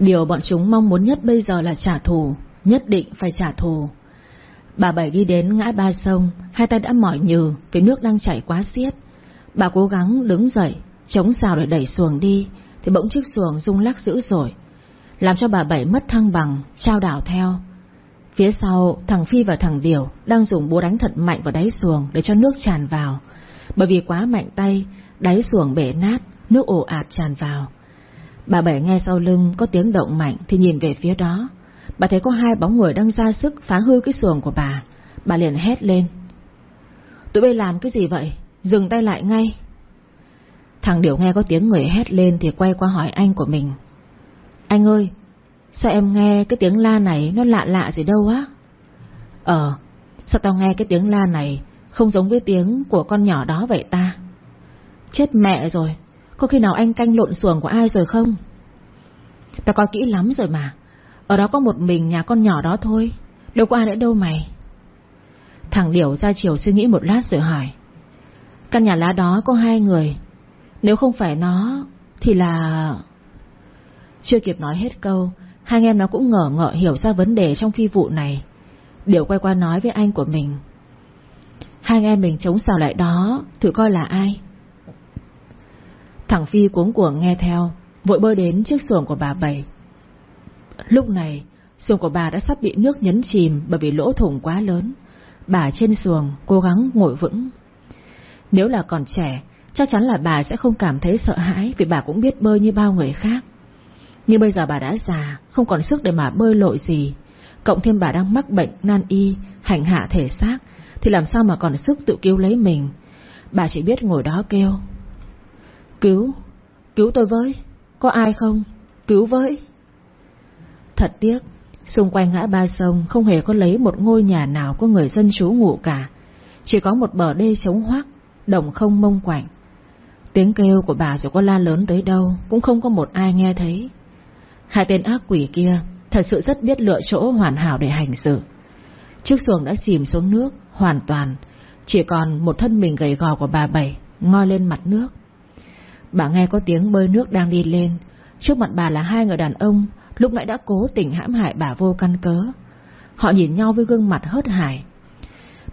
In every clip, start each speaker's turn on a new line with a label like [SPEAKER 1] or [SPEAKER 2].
[SPEAKER 1] Điều bọn chúng mong muốn nhất bây giờ là trả thù, nhất định phải trả thù. Bà Bảy đi đến ngã ba sông, hai tay đã mỏi nhừ vì nước đang chảy quá xiết. Bà cố gắng đứng dậy, chống xào để đẩy xuồng đi, thì bỗng chiếc xuồng rung lắc dữ dội, làm cho bà Bảy mất thăng bằng, trao đảo theo. Phía sau, thằng Phi và thằng Điều đang dùng búa đánh thật mạnh vào đáy xuồng để cho nước tràn vào. Bởi vì quá mạnh tay, đáy xuồng bể nát, nước ồ ạt tràn vào. Bà Bảy nghe sau lưng có tiếng động mạnh thì nhìn về phía đó. Bà thấy có hai bóng người đang ra sức phá hư cái xuồng của bà. Bà liền hét lên. Tụi bay làm cái gì vậy? Dừng tay lại ngay. Thằng Điểu nghe có tiếng người hét lên thì quay qua hỏi anh của mình. Anh ơi, sao em nghe cái tiếng la này nó lạ lạ gì đâu á? Ờ, sao tao nghe cái tiếng la này không giống với tiếng của con nhỏ đó vậy ta? Chết mẹ rồi, có khi nào anh canh lộn xuồng của ai rồi không? Tao coi kỹ lắm rồi mà, ở đó có một mình nhà con nhỏ đó thôi, đâu có ai nữa đâu mày. Thằng Điểu ra chiều suy nghĩ một lát rồi hỏi. Căn nhà lá đó có hai người, nếu không phải nó thì là... Chưa kịp nói hết câu, hai anh em nó cũng ngờ ngợ hiểu ra vấn đề trong phi vụ này. Điều quay qua nói với anh của mình. Hai anh em mình chống xào lại đó, thử coi là ai. Thằng Phi cuống cuồng nghe theo, vội bơi đến chiếc xuồng của bà Bảy. Lúc này, xuồng của bà đã sắp bị nước nhấn chìm bởi vì lỗ thủng quá lớn. Bà trên xuồng cố gắng ngồi vững. Nếu là còn trẻ, chắc chắn là bà sẽ không cảm thấy sợ hãi vì bà cũng biết bơi như bao người khác. Nhưng bây giờ bà đã già, không còn sức để mà bơi lội gì. Cộng thêm bà đang mắc bệnh nan y, hành hạ thể xác, thì làm sao mà còn sức tự cứu lấy mình. Bà chỉ biết ngồi đó kêu. Cứu, cứu tôi với, có ai không? Cứu với. Thật tiếc, xung quanh ngã ba sông không hề có lấy một ngôi nhà nào có người dân trú ngụ cả. Chỉ có một bờ đê trống hoác, đồng không mông quạnh. Tiếng kêu của bà dù có la lớn tới đâu cũng không có một ai nghe thấy. Hai tên ác quỷ kia thật sự rất biết lựa chỗ hoàn hảo để hành sự. Chiếc xuồng đã chìm xuống nước hoàn toàn, chỉ còn một thân mình gầy gò của bà Bảy ngoi lên mặt nước. Bà nghe có tiếng bơi nước đang đi lên, trước mặt bà là hai người đàn ông lúc nãy đã cố tình hãm hại bà vô căn cớ. Họ nhìn nhau với gương mặt hớt hải.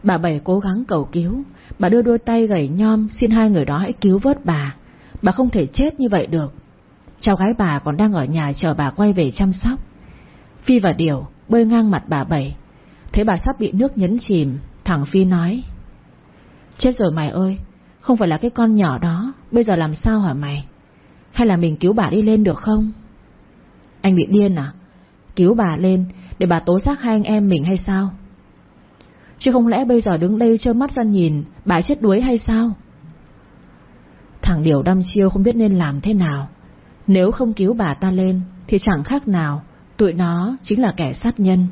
[SPEAKER 1] Bà Bảy cố gắng cầu cứu, bà đưa đôi tay gầy nhom xin hai người đó hãy cứu vớt bà. Bà không thể chết như vậy được. Cháu gái bà còn đang ở nhà chờ bà quay về chăm sóc. Phi và Điều bơi ngang mặt bà Bảy. Thấy bà sắp bị nước nhấn chìm, thằng Phi nói. Chết rồi mày ơi, không phải là cái con nhỏ đó, bây giờ làm sao hả mày? Hay là mình cứu bà đi lên được không? Anh bị điên à? Cứu bà lên để bà tố giác hai anh em mình hay sao? Chứ không lẽ bây giờ đứng đây trơ mắt ra nhìn bà chết đuối hay sao? Thằng Điều đăm chiêu không biết nên làm thế nào. Nếu không cứu bà ta lên thì chẳng khác nào tụi nó chính là kẻ sát nhân.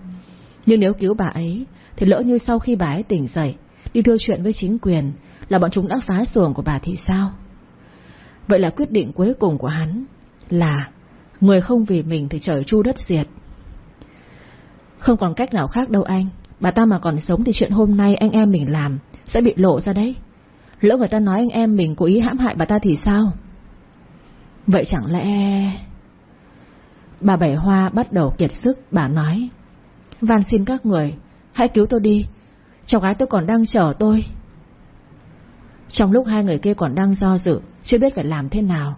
[SPEAKER 1] Nhưng nếu cứu bà ấy thì lỡ như sau khi bà ấy tỉnh dậy đi thưa chuyện với chính quyền là bọn chúng đã phá xuồng của bà thì sao? Vậy là quyết định cuối cùng của hắn là người không vì mình thì trời chu đất diệt. Không còn cách nào khác đâu anh. Bà ta mà còn sống thì chuyện hôm nay anh em mình làm sẽ bị lộ ra đấy. Lỡ người ta nói anh em mình cố ý hãm hại bà ta thì sao? Vậy chẳng lẽ... Bà Bảy Hoa bắt đầu kiệt sức, bà nói. Van xin các người, hãy cứu tôi đi. Cháu gái tôi còn đang chờ tôi. Trong lúc hai người kia còn đang do dự, chưa biết phải làm thế nào,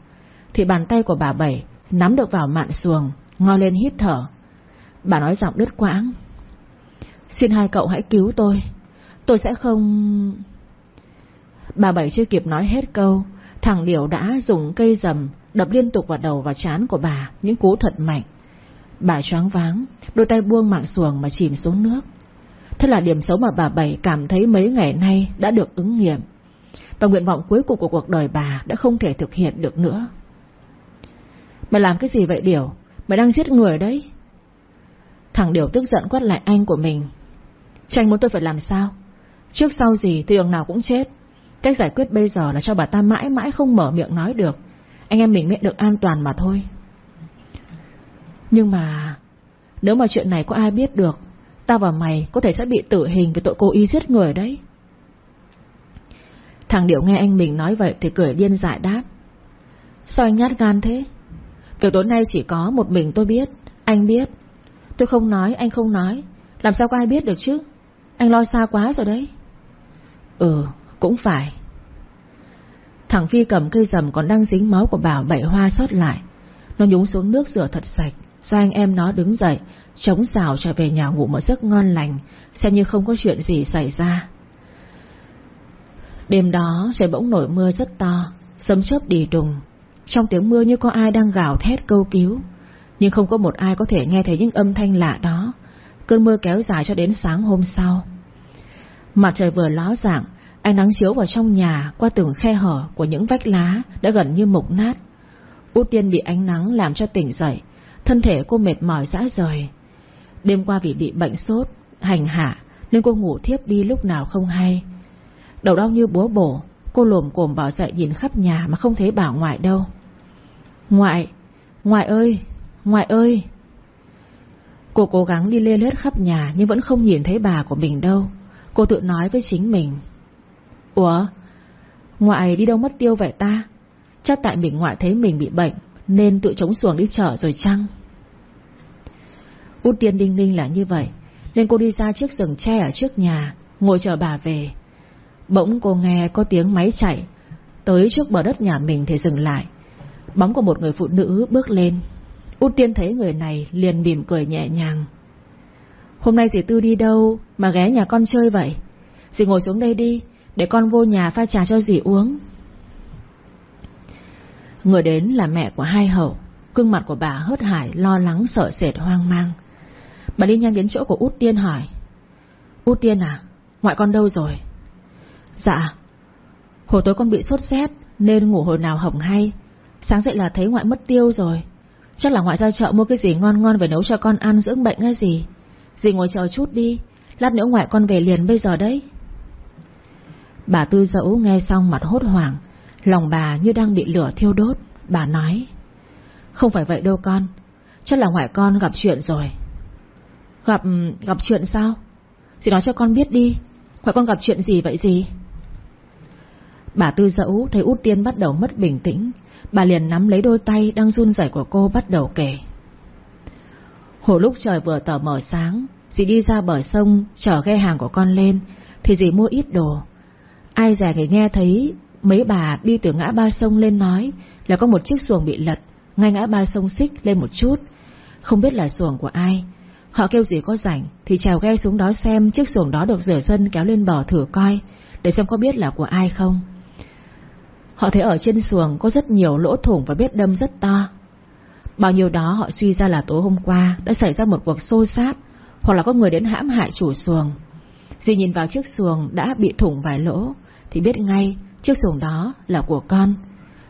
[SPEAKER 1] thì bàn tay của bà Bảy nắm được vào mạn xuồng, ngo lên hít thở. Bà nói giọng đứt quãng. Xin hai cậu hãy cứu tôi, tôi sẽ không... Bà Bảy chưa kịp nói hết câu, thằng Điểu đã dùng cây rầm đập liên tục vào đầu và chán của bà những cú thật mạnh. Bà choáng váng, đôi tay buông mạng xuồng mà chìm xuống nước. Thế là điểm xấu mà bà Bảy cảm thấy mấy ngày nay đã được ứng nghiệm. Và nguyện vọng cuối cùng của cuộc đời bà đã không thể thực hiện được nữa. Mày làm cái gì vậy Điểu? Mày đang giết người đấy. Thằng Điểu tức giận quát lại anh của mình. Tranh muốn tôi phải làm sao? Trước sau gì thì đường nào cũng chết. Cách giải quyết bây giờ là cho bà ta mãi mãi không mở miệng nói được. Anh em mình mới được an toàn mà thôi. Nhưng mà... Nếu mà chuyện này có ai biết được, Tao và mày có thể sẽ bị tử hình Vì tội cố ý giết người đấy Thằng Điệu nghe anh mình nói vậy Thì cười điên dại đáp. Sao anh nhát gan thế? Việc tối nay chỉ có một mình tôi biết, Anh biết. Tôi không nói, anh không nói. Làm sao có ai biết được chứ? Anh lo xa quá rồi đấy. Ừ cũng phải. Thằng Phi cầm cây rầm còn đang dính máu của Bảo bảy hoa sót lại. Nó nhúng xuống nước rửa thật sạch, Do anh em nó đứng dậy, Chống xào trở về nhà ngủ một giấc ngon lành, Xem như không có chuyện gì xảy ra. Đêm đó trời bỗng nổi mưa rất to, Sấm chớp đi đùng. Trong tiếng mưa như có ai đang gào thét câu cứu, Nhưng không có một ai có thể nghe thấy những âm thanh lạ đó. Cơn mưa kéo dài cho đến sáng hôm sau. Mặt trời vừa ló dạng, Ánh nắng chiếu vào trong nhà Qua từng khe hở của những vách lá Đã gần như mục nát. Út tiên bị ánh nắng làm cho tỉnh dậy, Thân thể cô mệt mỏi rã rời. Đêm qua vì bị bệnh sốt, Hành hạ, Nên cô ngủ thiếp đi lúc nào không hay. Đầu đau như búa bổ Cô lồm cồm bỏ dậy nhìn khắp nhà Mà không thấy bảo ngoại đâu. Ngoại, ngoại ơi Ngoại ơi. Cô cố gắng đi lê lết khắp nhà Nhưng vẫn không nhìn thấy bà của mình đâu. Cô tự nói với chính mình. Ủa Ngoại đi đâu mất tiêu vậy ta? Chắc tại mình ngoại thấy mình bị bệnh Nên tự chống xuồng đi chợ rồi chăng? Út tiên đinh ninh là như vậy Nên cô đi ra chiếc rừng tre ở trước nhà Ngồi chờ bà về. Bỗng cô nghe có tiếng máy chạy. Tới trước bờ đất nhà mình thì dừng lại. Bóng của một người phụ nữ bước lên. Út tiên thấy người này liền mỉm cười nhẹ nhàng. Hôm nay dì Tư đi đâu Mà ghé nhà con chơi vậy? Dì ngồi xuống đây đi, Để con vô nhà pha trà cho dì uống. Người đến là mẹ của hai hậu. Cưng mặt của bà hớt hải, Lo lắng, sợ sệt, hoang mang. Bà đi nhanh đến chỗ của Út Tiên hỏi. Út Tiên à Ngoại con đâu rồi? Dạ. Hồi tối con bị sốt rét, Nên ngủ hồi nào hỏng hay. Sáng dậy là thấy ngoại mất tiêu rồi. Chắc là ngoại ra chợ mua cái gì ngon ngon về nấu cho con ăn, dưỡng bệnh hay gì. Dì ngồi chờ chút đi, Lát nữa ngoại con về liền bây giờ đấy. Bà tư dẫu nghe xong mặt hốt hoảng, Lòng bà như đang bị lửa thiêu đốt. Bà nói, Không phải vậy đâu con, Chắc là ngoại con gặp chuyện rồi. Gặp... gặp chuyện sao? Dì nói cho con biết đi, Ngoại con gặp chuyện gì vậy gì Bà tư dẫu thấy út tiên bắt đầu mất bình tĩnh. Bà liền nắm lấy đôi tay đang run rẩy của cô bắt đầu kể. Hồi lúc trời vừa tờ mở sáng, Dì đi ra bờ sông, chở ghe hàng của con lên, Thì dì mua ít đồ. Ai già thì nghe thấy, Mấy bà đi từ ngã ba sông lên nói Là có một chiếc xuồng bị lật, Ngay ngã ba sông xích lên một chút. Không biết là xuồng của ai, Họ kêu gì có rảnh Thì trèo ghe xuống đó xem chiếc xuồng đó được rửa dân kéo lên bờ thử coi, Để xem có biết là của ai không. Họ thấy ở trên xuồng có rất nhiều lỗ thủng và vết đâm rất to. Bao nhiêu đó họ suy ra là tối hôm qua Đã xảy ra một cuộc xô xát Hoặc là có người đến hãm hại chủ xuồng. Dì nhìn vào chiếc xuồng đã bị thủng vài lỗ Thì biết ngay chiếc xuồng đó là của con.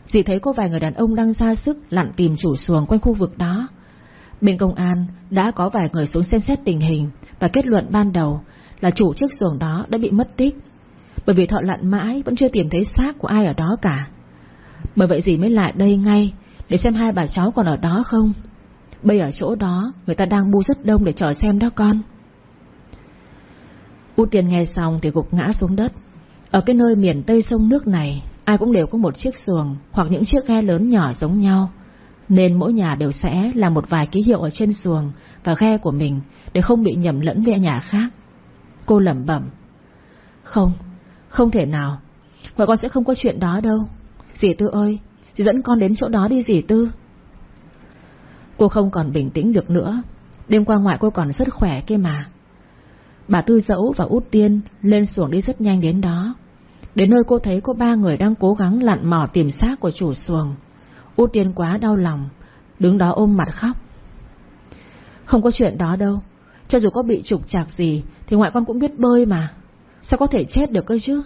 [SPEAKER 1] Dì thấy có vài người đàn ông đang ra sức lặn tìm chủ xuồng quanh khu vực đó. Bên công an đã có vài người xuống xem xét tình hình Và kết luận ban đầu là chủ chiếc xuồng đó đã bị mất tích. Bởi vì thợ lặn mãi vẫn chưa tìm thấy xác của ai ở đó cả. Bởi vậy dì mới lại đây ngay Để xem hai bà cháu còn ở đó không. Bây ở chỗ đó Người ta đang bu rất đông để chờ xem đó con. Út tiền nghe xong thì gục ngã xuống đất. Ở cái nơi miền tây sông nước này Ai cũng đều có một chiếc xuồng Hoặc những chiếc ghe lớn nhỏ giống nhau. Nên mỗi nhà đều sẽ làm một vài ký hiệu Ở trên xuồng và ghe của mình Để không bị nhầm lẫn với nhà khác. Cô lẩm bẩm Không, không thể nào Ngoại con sẽ không có chuyện đó đâu Dì Tư ơi, dì dẫn con đến chỗ đó đi dì Tư Cô không còn bình tĩnh được nữa Đêm qua ngoại cô còn rất khỏe kia mà Bà Tư Dẫu và Út Tiên lên xuồng đi rất nhanh đến đó. Đến nơi cô thấy có ba người đang cố gắng lặn mò tìm xác của chủ xuồng. Út Tiên quá đau lòng, đứng đó ôm mặt khóc. Không có chuyện đó đâu, cho dù có bị trục trặc gì thì ngoại con cũng biết bơi mà. Sao có thể chết được cơ chứ?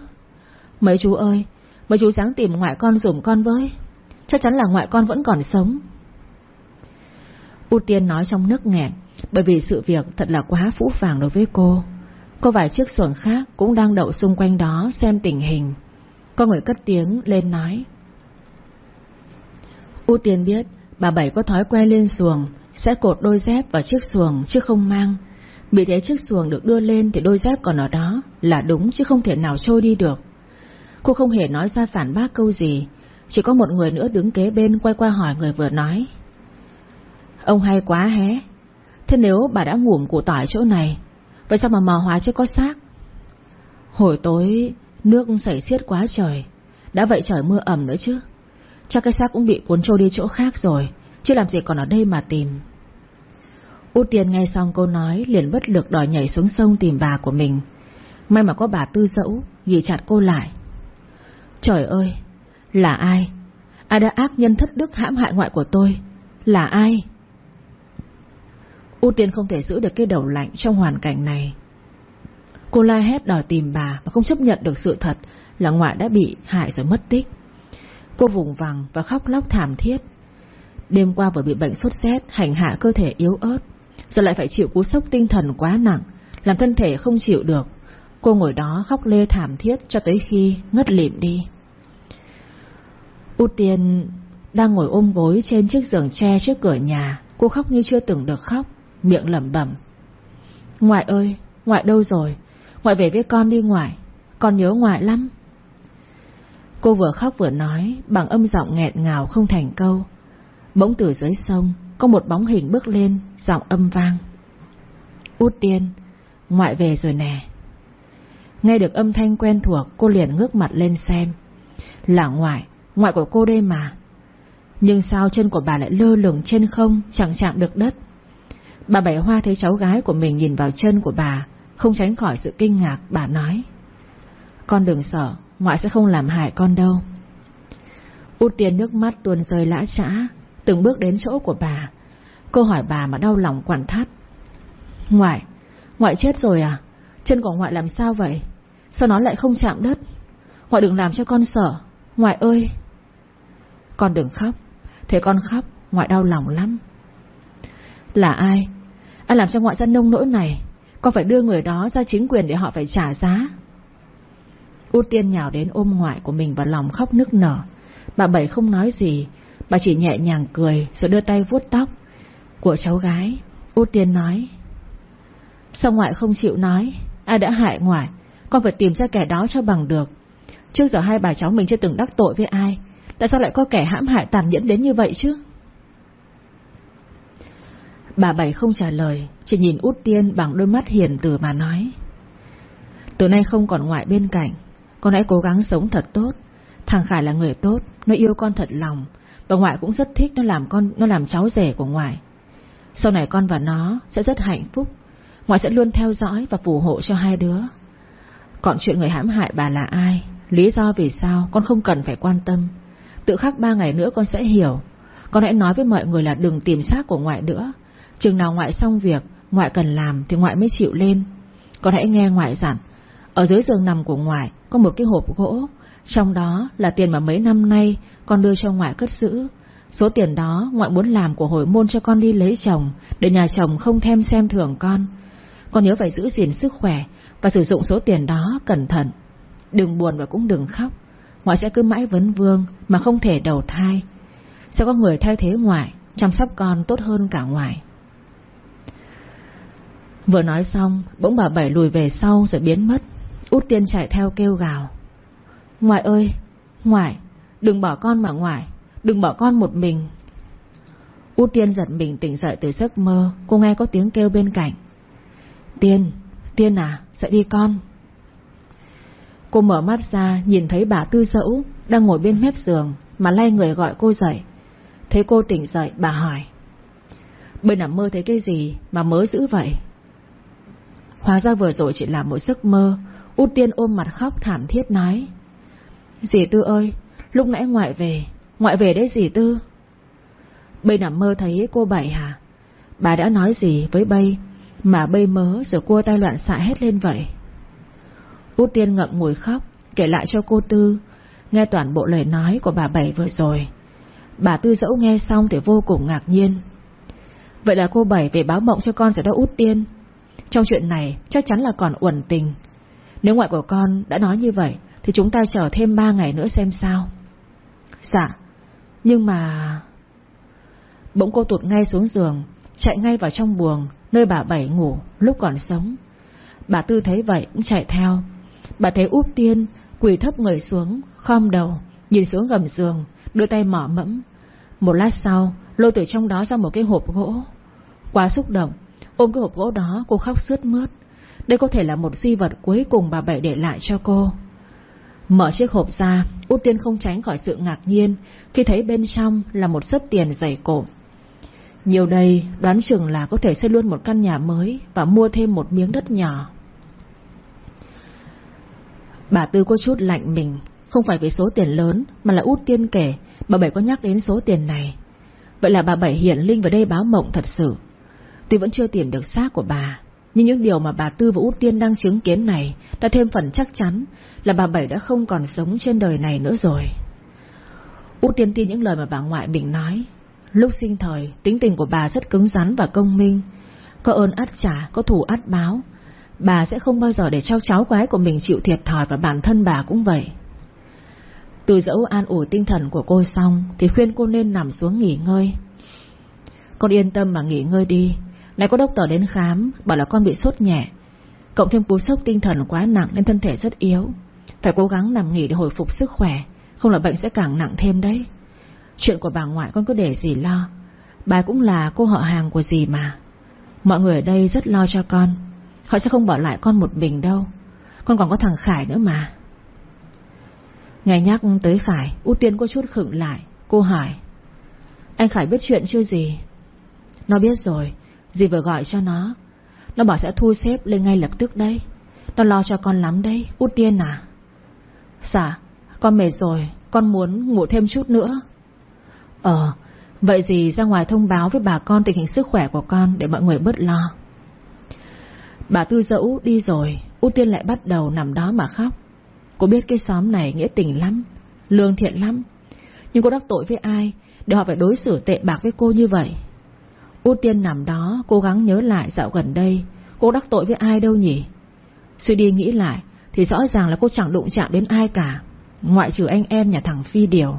[SPEAKER 1] Mấy chú ơi, mấy chú sáng tìm ngoại con dùm con với. Chắc chắn là ngoại con vẫn còn sống. Út Tiên nói trong nước nghẹn, bởi vì sự việc thật là quá phũ phàng đối với cô. Có vài chiếc xuồng khác cũng đang đậu xung quanh đó xem tình hình. Có người cất tiếng lên nói. Út Tiên biết bà Bảy có thói quen lên xuồng, sẽ cột đôi dép vào chiếc xuồng chứ không mang. Vì thế chiếc xuồng được đưa lên thì đôi dép còn ở đó là đúng chứ không thể nào trôi đi được. Cô không hề nói ra phản bác câu gì, chỉ có một người nữa đứng kế bên quay qua hỏi người vừa nói. Ông hay quá hé. Thế nếu bà đã ngủm củ tỏi chỗ này, vậy sao mà mò hóa chứ có xác? Hồi tối, nước xảy xiết quá trời. Đã vậy trời mưa ẩm nữa chứ. Chắc cái xác cũng bị cuốn trôi đi chỗ khác rồi, chứ làm gì còn ở đây mà tìm. Út Tiên nghe xong câu nói liền bất lực đòi nhảy xuống sông tìm bà của mình. May mà có bà tư dẫu, ghi chặt cô lại. Trời ơi, là ai? Ai đã ác nhân thất đức hãm hại ngoại của tôi? Là ai? Út Tiên không thể giữ được cái đầu lạnh trong hoàn cảnh này. Cô la hét đòi tìm bà mà không chấp nhận được sự thật là ngoại đã bị hại rồi mất tích. Cô vùng vằng và khóc lóc thảm thiết. Đêm qua vừa bị bệnh sốt rét, hành hạ cơ thể yếu ớt, giờ lại phải chịu cú sốc tinh thần quá nặng, làm thân thể không chịu được. Cô ngồi đó khóc lê thảm thiết cho tới khi ngất lịm đi. Út Tiên đang ngồi ôm gối trên chiếc giường tre trước cửa nhà, cô khóc như chưa từng được khóc, miệng lẩm bẩm. Ngoại ơi, ngoại đâu rồi? Ngoại về với con đi ngoại, con nhớ ngoại lắm. Cô vừa khóc vừa nói bằng âm giọng nghẹn ngào không thành câu. Bỗng từ dưới sông có một bóng hình bước lên, giọng âm vang. Út tiên, ngoại về rồi nè. Nghe được âm thanh quen thuộc cô liền ngước mặt lên xem. Là ngoại, ngoại của cô đây mà. Nhưng sao chân của bà lại lơ lửng trên không chẳng chạm được đất. Bà Bảy Hoa thấy cháu gái của mình nhìn vào chân của bà, không tránh khỏi sự kinh ngạc, bà nói. Con đừng sợ, ngoại sẽ không làm hại con đâu. Út tiền nước mắt tuôn rơi lã trã, từng bước đến chỗ của bà. Cô hỏi bà mà đau lòng quặn thắt. Ngoại, ngoại chết rồi à? Chân của ngoại làm sao vậy? Sao nó lại không chạm đất? Ngoại đừng làm cho con sợ. Ngoại ơi! Con đừng khóc. Thế con khóc, ngoại đau lòng lắm. Là ai? Ai làm cho ngoại ra nông nỗi này? Con phải đưa người đó ra chính quyền để họ phải trả giá. Út tiên nhào đến ôm ngoại của mình vào lòng khóc nức nở. Bà Bảy không nói gì, bà chỉ nhẹ nhàng cười rồi đưa tay vuốt tóc của cháu gái. Út tiên nói. Sao ngoại không chịu nói? Ai đã hại ngoại? Con phải tìm ra kẻ đó cho bằng được. Trước giờ hai bà cháu mình chưa từng đắc tội với ai. Tại sao lại có kẻ hãm hại tàn nhẫn đến như vậy chứ? Bà Bảy không trả lời, chỉ nhìn út tiên bằng đôi mắt hiền từ mà nói. Từ nay không còn ngoại bên cạnh, con hãy cố gắng sống thật tốt. Thằng Khải là người tốt, nó yêu con thật lòng, và ngoại cũng rất thích nó làm con, nó làm cháu rể của ngoại. Sau này con và nó sẽ rất hạnh phúc, ngoại sẽ luôn theo dõi và phù hộ cho hai đứa. Còn chuyện người hãm hại bà là ai, lý do vì sao con không cần phải quan tâm. Tự khắc ba ngày nữa con sẽ hiểu. Con hãy nói với mọi người là đừng tìm xác của ngoại nữa. Chừng nào ngoại xong việc, ngoại cần làm thì ngoại mới chịu lên. Con hãy nghe ngoại dặn. Ở dưới giường nằm của ngoại có một cái hộp gỗ, trong đó là tiền mà mấy năm nay con đưa cho ngoại cất giữ. Số tiền đó ngoại muốn làm của hồi môn cho con đi lấy chồng, để nhà chồng không thêm xem thường con. Con nhớ phải giữ gìn sức khỏe và sử dụng số tiền đó cẩn thận. Đừng buồn và cũng đừng khóc. Ngoại sẽ cứ mãi vấn vương mà không thể đầu thai. Sẽ có người thay thế ngoại, chăm sóc con tốt hơn cả ngoại. Vừa nói xong, bỗng bà Bảy lùi về sau rồi biến mất. Út Tiên chạy theo kêu gào. Ngoại ơi, ngoại, đừng bỏ con mà ngoại, đừng bỏ con một mình. Út Tiên giật mình tỉnh dậy từ giấc mơ, cô nghe có tiếng kêu bên cạnh. Tiên, Tiên à, dậy đi con. Cô mở mắt ra nhìn thấy bà Tư Dẫu đang ngồi bên mép giường mà lay người gọi cô dậy. Thấy cô tỉnh dậy bà hỏi. Bên nằm mơ thấy cái gì mà mới dữ vậy? Hóa ra vừa rồi chỉ là một giấc mơ Út tiên ôm mặt khóc thảm thiết nói Dì Tư ơi, Lúc nãy ngoại về Ngoại về đấy dì Tư. Bây nằm mơ thấy cô Bảy hả? Bà đã nói gì với Bây Mà Bây mớ rồi cua tay loạn xạ hết lên vậy? Út tiên ngậm ngùi khóc, Kể lại cho cô Tư, Nghe toàn bộ lời nói của bà Bảy vừa rồi. Bà Tư dẫu nghe xong thì vô cùng ngạc nhiên. Vậy là cô Bảy về báo mộng cho con rồi đó Út Tiên. Trong chuyện này chắc chắn là còn uẩn tình. Nếu ngoại của con đã nói như vậy thì chúng ta chờ thêm 3 ngày nữa xem sao. Dạ. Nhưng mà Bỗng cô tụt ngay xuống giường, Chạy ngay vào trong buồng Nơi bà Bảy ngủ, lúc còn sống. Bà Tư thấy vậy cũng chạy theo. Bà thấy úp tiên Quỳ thấp người xuống, Khom đầu, Nhìn xuống gầm giường, Đưa tay mỏ mẫm. Một lát sau Lôi từ trong đó ra một cái hộp gỗ. Quá xúc động, Ôm cái hộp gỗ đó, cô khóc sướt mướt. Đây có thể là một di vật cuối cùng bà Bảy để lại cho cô. Mở chiếc hộp ra Út Tiên không tránh khỏi sự ngạc nhiên Khi thấy bên trong là một sấp tiền dày cộm. Nhiều đây, đoán chừng là có thể xây luôn một căn nhà mới Và mua thêm một miếng đất nhỏ. Bà Tư có chút lạnh mình, Không phải vì số tiền lớn Mà là út tiên kể, Bà Bảy có nhắc đến số tiền này. Vậy là bà Bảy hiện linh vào đây báo mộng thật sự. Tuy vẫn chưa tìm được xác của bà nhưng những điều mà bà Tư và út tiên đang chứng kiến này Đã thêm phần chắc chắn Là bà Bảy đã không còn sống trên đời này nữa rồi Út tiên tin những lời mà bà ngoại mình nói Lúc sinh thời, Tính tình của bà rất cứng rắn và công minh Có ơn át trả, Có thù át báo Bà sẽ không bao giờ để cho cháu gái của mình chịu thiệt thòi và bản thân bà cũng vậy. Từ dẫu an ủi tinh thần của cô xong, thì khuyên cô nên nằm xuống nghỉ ngơi. Con yên tâm mà nghỉ ngơi đi. Nãy có đốc tờ đến khám, bảo là con bị sốt nhẹ. Cộng thêm cú sốc tinh thần quá nặng nên thân thể rất yếu. Phải cố gắng nằm nghỉ để hồi phục sức khỏe, không là bệnh sẽ càng nặng thêm đấy. Chuyện của bà ngoại con cứ để gì lo. Bà cũng là cô họ hàng của dì mà. Mọi người ở đây rất lo cho con. Họ sẽ không bỏ lại con một mình đâu Con còn có thằng Khải nữa mà ngày nhắc tới Khải ưu Tiên có chút khựng lại Cô hỏi Anh Khải biết chuyện chưa gì Nó biết rồi Dì vừa gọi cho nó. Nó bảo sẽ thu xếp lên ngay lập tức đây, Nó lo cho con lắm đấy Út Tiên à. Dạ con mệt rồi Con muốn ngủ thêm chút nữa. Ờ Vậy gì ra ngoài thông báo với bà con tình hình sức khỏe của con Để mọi người bớt lo. Bà Tư dẫu đi rồi Út Tiên lại bắt đầu nằm đó mà khóc. Cô biết cái xóm này nghĩa tình lắm Lương thiện lắm. Nhưng cô đắc tội với ai Để họ phải đối xử tệ bạc với cô như vậy? Út Tiên nằm đó Cố gắng nhớ lại dạo gần đây. Cô đắc tội với ai đâu nhỉ? Suy đi nghĩ lại Thì rõ ràng là cô chẳng đụng chạm đến ai cả. Ngoại trừ anh em nhà thằng Phi Điều.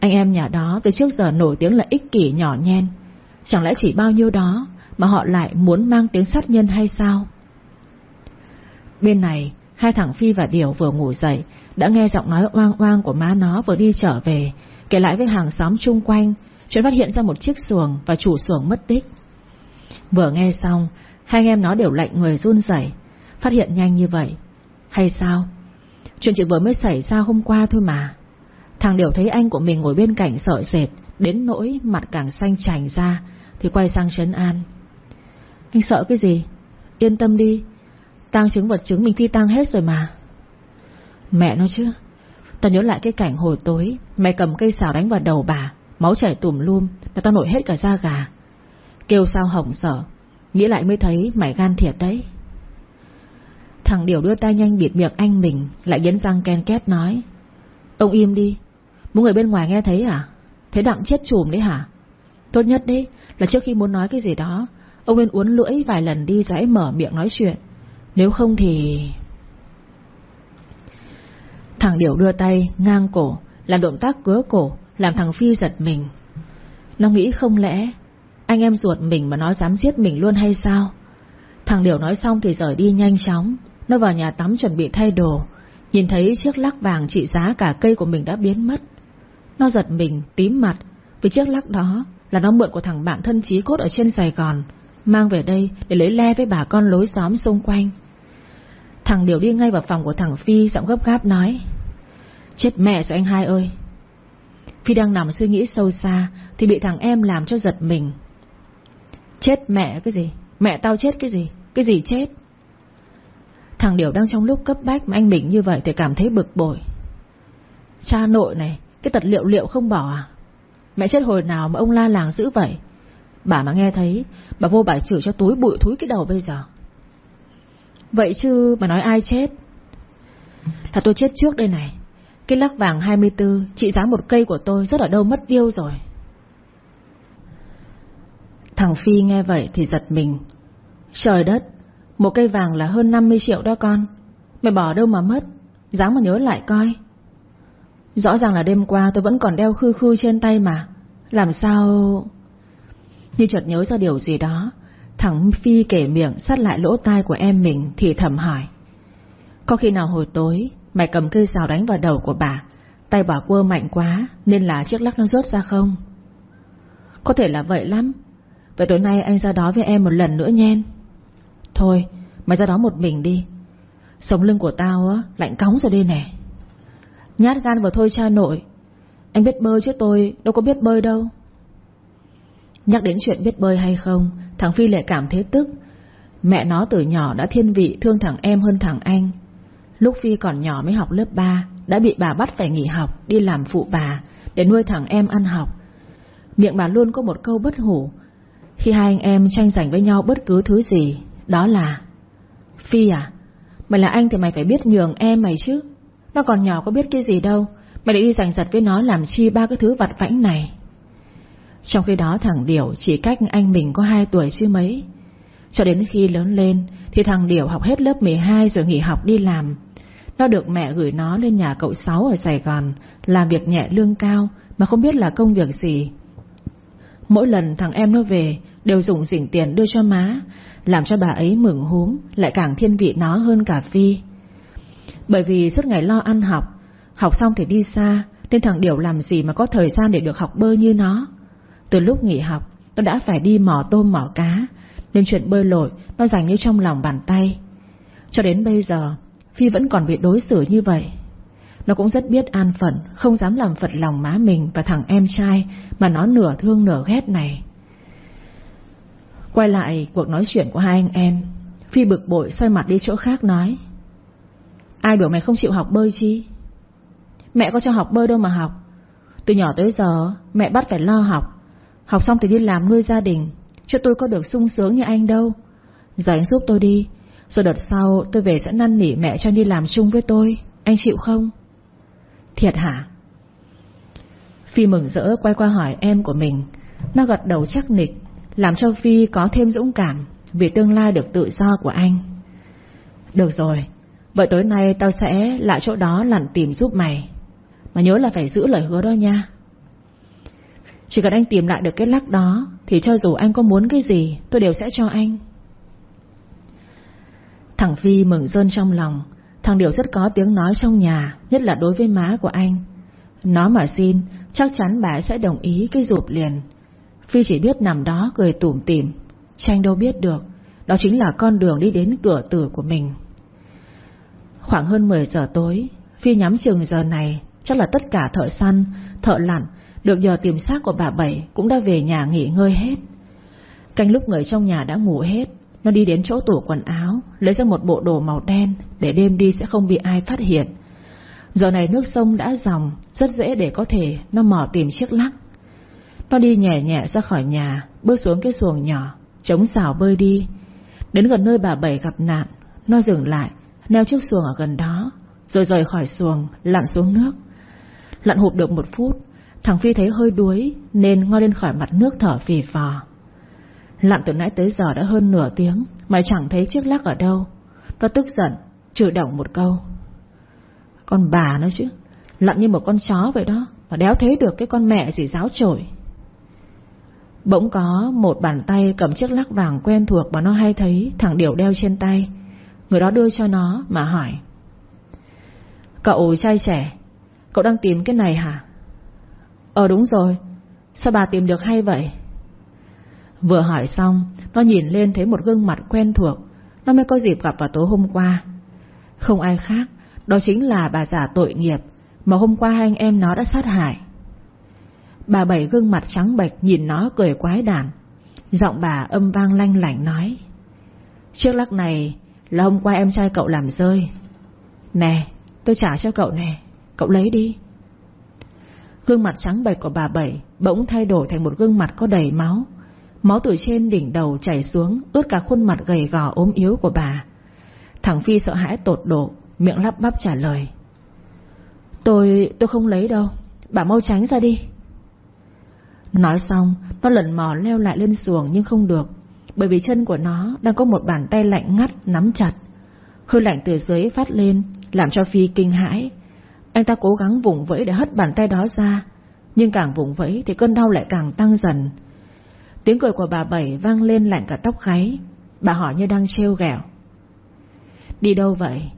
[SPEAKER 1] Anh em nhà đó từ trước giờ nổi tiếng là ích kỷ nhỏ nhen. Chẳng lẽ chỉ bao nhiêu đó mà họ lại muốn mang tiếng sát nhân hay sao? Bên này, hai thằng Phi và Điều vừa ngủ dậy, đã nghe giọng nói oang oang của má nó vừa đi trở về, kể lại với hàng xóm chung quanh, chuyện phát hiện ra một chiếc xuồng và chủ xuồng mất tích. Vừa nghe xong, hai anh em nó đều lạnh người run rẩy, phát hiện nhanh như vậy. Hay sao? Chuyện chỉ vừa mới xảy ra hôm qua thôi mà. Thằng Điều thấy anh của mình ngồi bên cạnh sợ sệt, đến nỗi mặt càng xanh chành ra, thì quay sang trấn an. Anh sợ cái gì Yên tâm đi Tang chứng vật chứng mình phi tang hết rồi mà Mẹ nó chứ Tao nhớ lại cái cảnh hồi tối Mày cầm cây xào đánh vào đầu bà Máu chảy tùm lum mà tao nổi hết cả da gà. Kêu sao hỏng sợ, Nghĩ lại mới thấy mày gan thiệt đấy. Thằng Điều đưa tay nhanh bịt miệng anh mình, Lại nghiến răng ken két nói, Ông im đi, Muốn người bên ngoài nghe thấy à? Thế đặng chết chùm đấy hả? Tốt nhất đấy, là trước khi muốn nói cái gì đó, Ông nên uốn lưỡi vài lần đi rồi mở miệng nói chuyện, Nếu không thì... Thằng Điểu đưa tay ngang cổ, Làm động tác cứa cổ làm thằng Phi giật mình. Nó nghĩ không lẽ Anh em ruột mình mà nó dám giết mình luôn hay sao? Thằng Điểu nói xong thì rời đi nhanh chóng. Nó vào nhà tắm chuẩn bị thay đồ. Nhìn thấy chiếc lắc vàng trị giá cả cây của mình đã biến mất. Nó giật mình, tím mặt, Vì chiếc lắc đó là nó mượn của thằng bạn thân chí cốt ở trên Sài Gòn, mang về đây để lấy le với bà con lối xóm xung quanh. Thằng Điều đi ngay vào phòng của thằng Phi, giọng gấp gáp nói, Chết mẹ rồi anh hai ơi khi đang nằm suy nghĩ sâu xa Thì bị thằng em làm cho giật mình. Chết mẹ cái gì? Mẹ tao chết cái gì? Cái gì chết? Thằng Điều đang trong lúc cấp bách mà anh mình như vậy Thì cảm thấy bực bội. Cha nội này, Cái tật liệu liệu không bỏ à? Mẹ chết hồi nào mà ông la làng dữ vậy? Bà mà nghe thấy, Bà vô bà chửi cho túi bụi thúi cái đầu bây giờ. Vậy chứ mà nói ai chết? Là tôi chết trước đây này. Cái lắc vàng 24 Trị giá một cây của tôi rất ở đâu mất tiêu rồi. Thằng Phi nghe vậy thì giật mình. Trời đất, Một cây vàng là hơn 50 triệu đó con. Mày bỏ đâu mà mất Dáng mà nhớ lại coi. Rõ ràng là đêm qua tôi vẫn còn đeo khư khư trên tay mà. Làm sao... Như chợt nhớ ra điều gì đó, Thằng Phi kể miệng sát lại lỗ tai của em mình Thì thầm hỏi. Có khi nào hồi tối Mày cầm cây xào đánh vào đầu của bà. Tay bà quơ mạnh quá, Nên là chiếc lắc nó rớt ra không? Có thể là vậy lắm. Vậy tối nay anh ra đó với em một lần nữa nhen. Thôi, Mày ra đó một mình đi. Sống lưng của tao á, lạnh cóng rồi đây nè. Nhát gan vào thôi cha nội. Anh biết bơi chứ tôi đâu có biết bơi đâu. Nhắc đến chuyện biết bơi hay không, Thằng Phi lại cảm thấy tức. Mẹ nó từ nhỏ đã thiên vị thương thằng em hơn thằng anh. Lúc Phi còn nhỏ mới học lớp 3 Đã bị bà bắt phải nghỉ học, Đi làm phụ bà, Để nuôi thằng em ăn học. Miệng bà luôn có một câu bất hủ, Khi hai anh em tranh giành với nhau bất cứ thứ gì, Đó là, Phi à Mày là anh thì mày phải biết nhường em mày chứ, Nó còn nhỏ có biết cái gì đâu, Mày lại đi giành giật với nó làm chi ba cái thứ vặt vãnh này Trong khi đó thằng Điểu chỉ cách anh mình có 2 tuổi chứ mấy. Cho đến khi lớn lên Thì thằng Điểu học hết lớp 12 rồi nghỉ học đi làm. Nó được mẹ gửi nó lên nhà cậu Sáu ở Sài Gòn, Làm việc nhẹ lương cao, Mà không biết là công việc gì. Mỗi lần thằng em nó về, Đều dùng dỉnh tiền đưa cho má, Làm cho bà ấy mừng húm, Lại càng thiên vị nó hơn cả Phi. Bởi vì suốt ngày lo ăn học Học xong thì đi xa, Nên thằng Điều làm gì mà có thời gian để được học bơi như nó. Từ lúc nghỉ học, Nó đã phải đi mò tôm mò cá, Nên chuyện bơi lội Nó dành như trong lòng bàn tay. Cho đến bây giờ Phi vẫn còn bị đối xử như vậy. Nó cũng rất biết an phận, Không dám làm phật lòng má mình và thằng em trai Mà nó nửa thương nửa ghét này. Quay lại cuộc nói chuyện của hai anh em, Phi bực bội xoay mặt đi chỗ khác nói, Ai biểu mày không chịu học bơi chi? Mẹ có cho học bơi đâu mà học. Từ nhỏ tới giờ, Mẹ bắt phải lo học. Học xong thì đi làm nuôi gia đình. Chứ tôi có được sung sướng như anh đâu. Giờ anh giúp tôi đi rồi đợt sau tôi về sẽ năn nỉ mẹ cho đi làm chung với tôi. Anh chịu không? Thiệt hả? Phi mừng rỡ quay qua hỏi em của mình. Nó gật đầu chắc nịch, Làm cho Phi có thêm dũng cảm Vì tương lai được tự do của anh. Được rồi, Vậy tối nay tao sẽ lại chỗ đó lặn tìm giúp mày. Mà nhớ là phải giữ lời hứa đó nha. Chỉ cần anh tìm lại được cái lắc đó, Thì cho dù anh có muốn cái gì, Tôi đều sẽ cho anh. Thằng Phi mừng rơn trong lòng. Thằng Điều rất có tiếng nói trong nhà Nhất là đối với má của anh. Nó mà xin Chắc chắn bà sẽ đồng ý cái rụp liền. Phi chỉ biết nằm đó cười tủm tỉm. Tranh đâu biết được Đó chính là con đường đi đến cửa tử của mình. Khoảng hơn 10 giờ tối Phi nhắm chừng giờ này Chắc là tất cả thợ săn, thợ lặn Được nhờ tìm xác của bà Bảy Cũng đã về nhà nghỉ ngơi hết. Canh lúc người trong nhà đã ngủ hết nó đi đến chỗ tủ quần áo, Lấy ra một bộ đồ màu đen Để đêm đi sẽ không bị ai phát hiện. Giờ này nước sông đã dòng, Rất dễ để có thể nó mò tìm chiếc lắc. Nó đi nhẹ nhẹ ra khỏi nhà, Bước xuống cái xuồng nhỏ, Chống xào bơi đi. Đến gần nơi bà Bảy gặp nạn, Nó dừng lại, Neo chiếc xuồng ở gần đó, Rồi rời khỏi xuồng, lặn xuống nước. Lặn hụt được một phút, Thằng Phi thấy hơi đuối Nên ngoi lên khỏi mặt nước thở phì phò. Lặn từ nãy tới giờ đã hơn nửa tiếng Mà chẳng thấy chiếc lắc ở đâu Nó tức giận Chửi động một câu Con bà nó chứ Lặn như một con chó vậy đó Mà đéo thấy được cái con mẹ gì giáo trổi Bỗng có một bàn tay cầm chiếc lắc vàng quen thuộc mà nó hay thấy thằng Điều đeo trên tay. Người đó đưa cho nó mà hỏi. Cậu trai trẻ, cậu đang tìm cái này hả? Ờ đúng rồi, sao bà tìm được hay vậy? Vừa hỏi xong, nó nhìn lên thấy một gương mặt quen thuộc, nó mới có dịp gặp vào tối hôm qua. Không ai khác, đó chính là bà già tội nghiệp mà hôm qua hai anh em nó đã sát hại. Bà Bảy gương mặt trắng bệch nhìn nó cười quái đản. Giọng bà âm vang lanh lảnh nói. Chiếc lắc này là hôm qua em trai cậu làm rơi. Nè, tôi trả cho cậu nè, cậu lấy đi. Gương mặt trắng bệch của bà Bảy bỗng thay đổi thành một gương mặt có đầy máu. Máu từ trên đỉnh đầu chảy xuống ướt cả khuôn mặt gầy gò ốm yếu của bà. Thằng Phi sợ hãi tột độ, miệng lắp bắp trả lời. Tôi, tôi không lấy đâu, bà mau tránh ra đi. Nói xong, nó lần mò leo lại lên xuồng nhưng không được, bởi vì chân của nó đang có một bàn tay lạnh ngắt nắm chặt. Hơi lạnh từ dưới phát lên, làm cho Phi kinh hãi. Anh ta cố gắng vùng vẫy để hất bàn tay đó ra, nhưng càng vùng vẫy thì cơn đau lại càng tăng dần. Tiếng cười của bà Bảy vang lên lạnh cả tóc gáy. Bà hỏi như đang trêu ghẹo. Đi đâu vậy?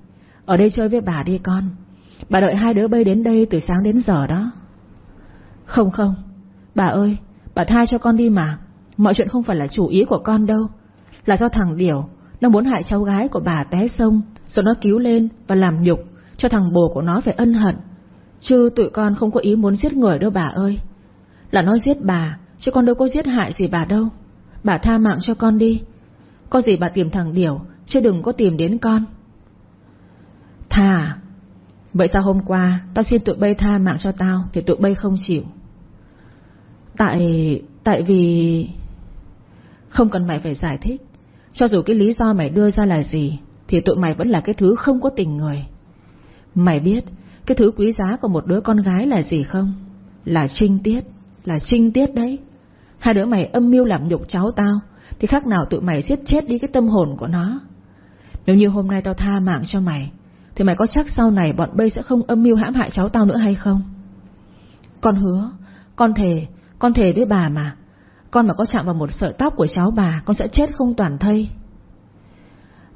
[SPEAKER 1] Ở đây chơi với bà đi con. Bà đợi hai đứa bay đến đây từ sáng đến giờ đó. Không không, Bà ơi, Bà tha cho con đi mà Mọi chuyện không phải là chủ ý của con đâu Là do thằng Điểu Nó muốn hại cháu gái của bà té sông Rồi nó cứu lên và làm nhục Cho thằng bồ của nó phải ân hận Chứ tụi con không có ý muốn giết người đâu bà ơi Là nó giết bà Chứ con đâu có giết hại gì bà đâu. Bà tha mạng cho con đi. Có gì bà tìm thằng Điểu, Chứ đừng có tìm đến con. Tha. À? Vậy sao hôm qua, Tao xin tụi bay tha mạng cho tao, Thì tụi bay không chịu. Tại... Tại vì... Không cần mày phải giải thích. Cho dù cái lý do mày đưa ra là gì, Thì tụi mày vẫn là cái thứ không có tình người. Mày biết, Cái thứ quý giá của một đứa con gái là gì không? Là trinh tiết, Là trinh tiết đấy. Hai đứa mày âm mưu làm nhục cháu tao, Thì khác nào tụi mày giết chết đi cái tâm hồn của nó. Nếu như hôm nay tao tha mạng cho mày, Thì mày có chắc sau này bọn bây sẽ không âm mưu hãm hại cháu tao nữa hay không? Con hứa, Con thề Con thề với bà mà. Con mà có chạm vào một sợi tóc của cháu bà, Con sẽ chết không toàn thây.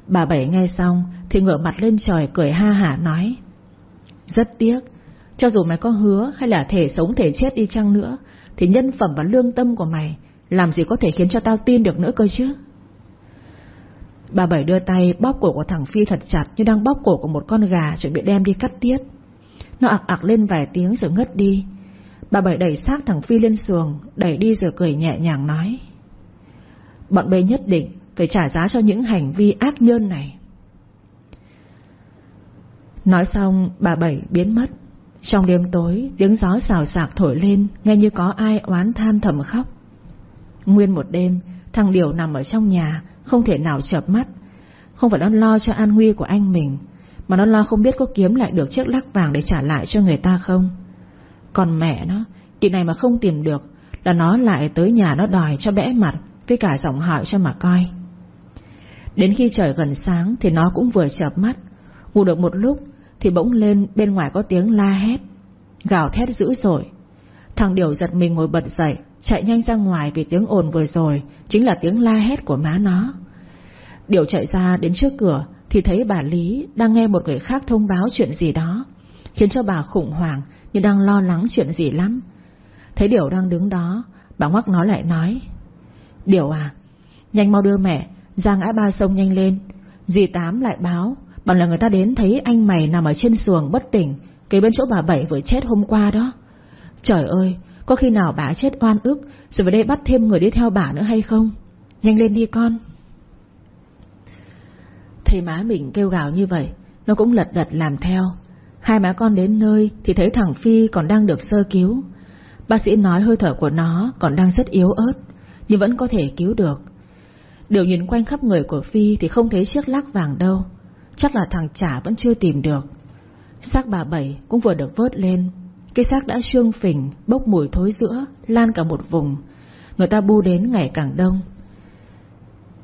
[SPEAKER 1] Bà Bảy nghe xong Thì ngửa mặt lên trời cười ha hả nói, Rất tiếc, Cho dù mày có hứa hay là thể sống thể chết đi chăng nữa thì nhân phẩm và lương tâm của mày Làm gì có thể khiến cho tao tin được nữa cơ chứ? Bà Bảy đưa tay bóp cổ của thằng Phi thật chặt Như đang bóp cổ của một con gà Chuẩn bị đem đi cắt tiết. Nó ạc ạc lên vài tiếng rồi ngất đi. Bà Bảy đẩy xác thằng Phi lên xuồng, Đẩy đi rồi cười nhẹ nhàng nói, Bọn bê nhất định Phải trả giá cho những hành vi ác nhân này. Nói xong, bà Bảy biến mất. Trong đêm tối, Tiếng gió xào xạc thổi lên, Nghe như có ai oán than thầm khóc. Nguyên một đêm, Thằng Điều nằm ở trong nhà, Không thể nào chợp mắt. Không phải nó lo cho an nguy của anh mình, Mà nó lo không biết có kiếm lại được chiếc lắc vàng Để trả lại cho người ta không. Còn mẹ nó, Kỳ này mà không tìm được, Là nó lại tới nhà nó đòi cho bẽ mặt, Với cả giọng hỏi cho mà coi. Đến khi trời gần sáng Thì nó cũng vừa chợp mắt. Ngủ được một lúc thì bỗng lên, bên ngoài có tiếng la hét. Gào thét dữ dội. Thằng Điều giật mình ngồi bật dậy, Chạy nhanh ra ngoài vì tiếng ồn vừa rồi, Chính là tiếng la hét của má nó. Điều chạy ra đến trước cửa, Thì thấy bà Lý đang nghe một người khác thông báo chuyện gì đó, Khiến cho bà khủng hoảng Như đang lo lắng chuyện gì lắm. Thấy Điều đang đứng đó, Bà ngoắc nó lại nói, Điều à Nhanh mau đưa mẹ, ra ngã ba sông nhanh lên, Dì Tám lại báo bằng là người ta đến thấy anh mày nằm ở trên xuồng bất tỉnh, Kế bên chỗ bà Bảy vừa chết hôm qua đó. Trời ơi, Có khi nào bà chết oan ức, Rồi về đây bắt thêm người đi theo bà nữa hay không? Nhanh lên đi con. Thấy má mình kêu gào như vậy, Nó cũng lật đật làm theo. Hai má con đến nơi Thì thấy thằng Phi còn đang được sơ cứu. Bác sĩ nói hơi thở của nó Còn đang rất yếu ớt, Nhưng vẫn có thể cứu được. Điều nhìn quanh khắp người của Phi Thì không thấy chiếc lắc vàng đâu. Chắc là thằng trả vẫn chưa tìm được. Xác bà Bảy cũng vừa được vớt lên. Cái xác đã trương phình, Bốc mùi thối giữa, Lan cả một vùng. Người ta bu đến ngày càng đông.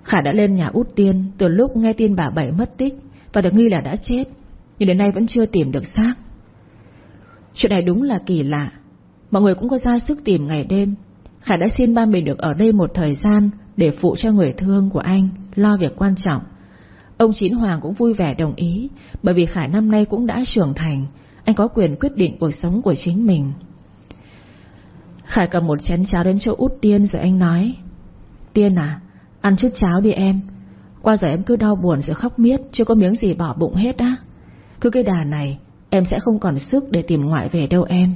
[SPEAKER 1] Khả đã lên nhà út tiên Từ lúc nghe tin bà Bảy mất tích Và được nghi là đã chết, Nhưng đến nay vẫn chưa tìm được xác. Chuyện này đúng là kỳ lạ. Mọi người cũng có ra sức tìm ngày đêm. Khả đã xin ba mình được ở đây một thời gian Để phụ cho người thương của anh Lo việc quan trọng. Ông Chín Hoàng cũng vui vẻ đồng ý, Bởi vì Khải năm nay cũng đã trưởng thành, Anh có quyền quyết định cuộc sống của chính mình. Khải cầm một chén cháo đến chỗ út Tiên rồi anh nói, Tiên à Ăn chút cháo đi em. Qua giờ em cứ đau buồn rồi khóc miết, Chưa có miếng gì bỏ bụng hết á. Cứ cái đà này, Em sẽ không còn sức để tìm ngoại về đâu em.